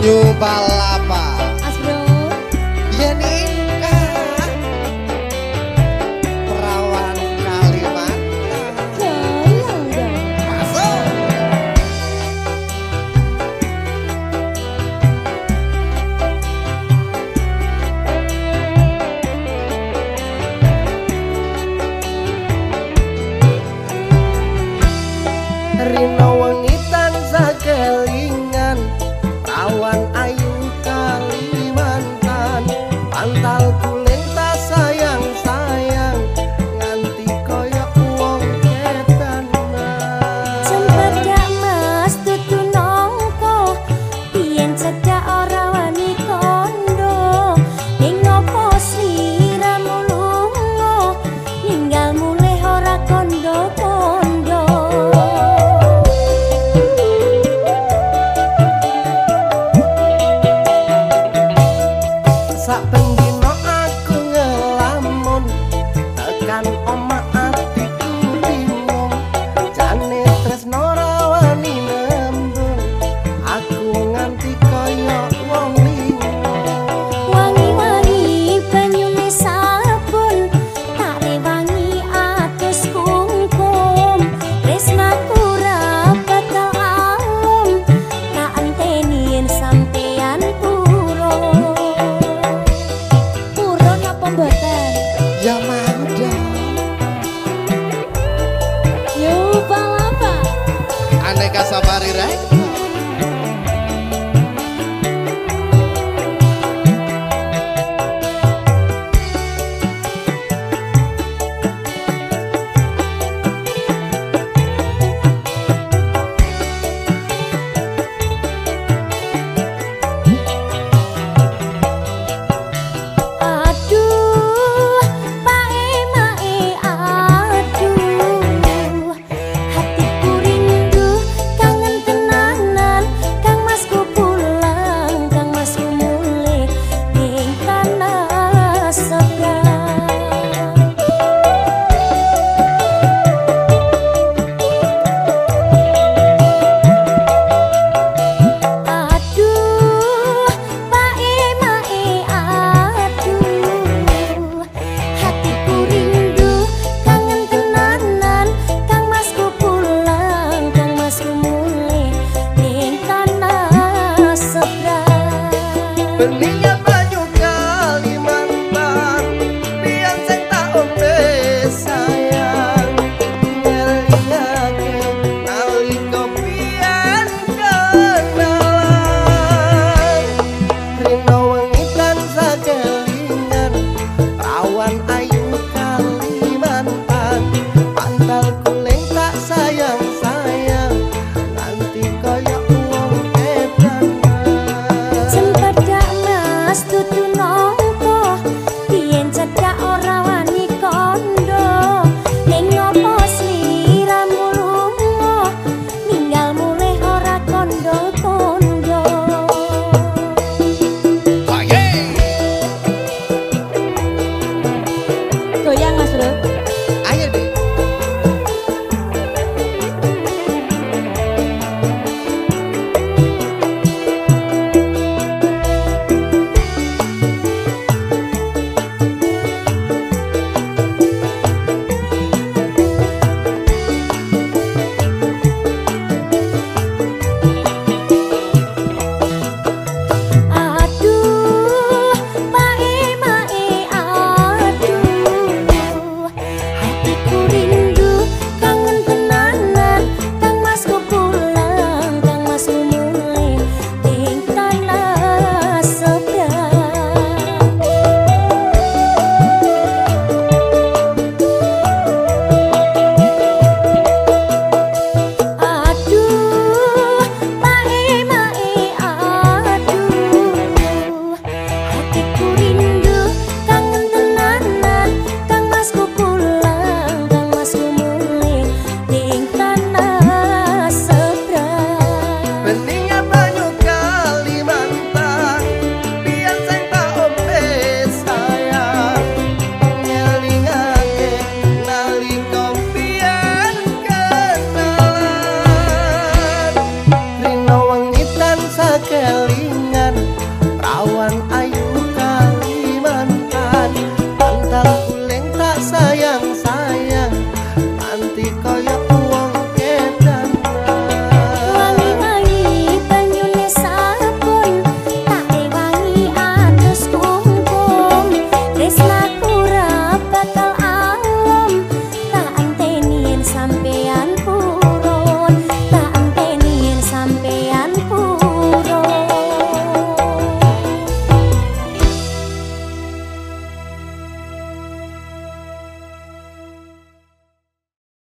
牛吧。Safari minha mãe.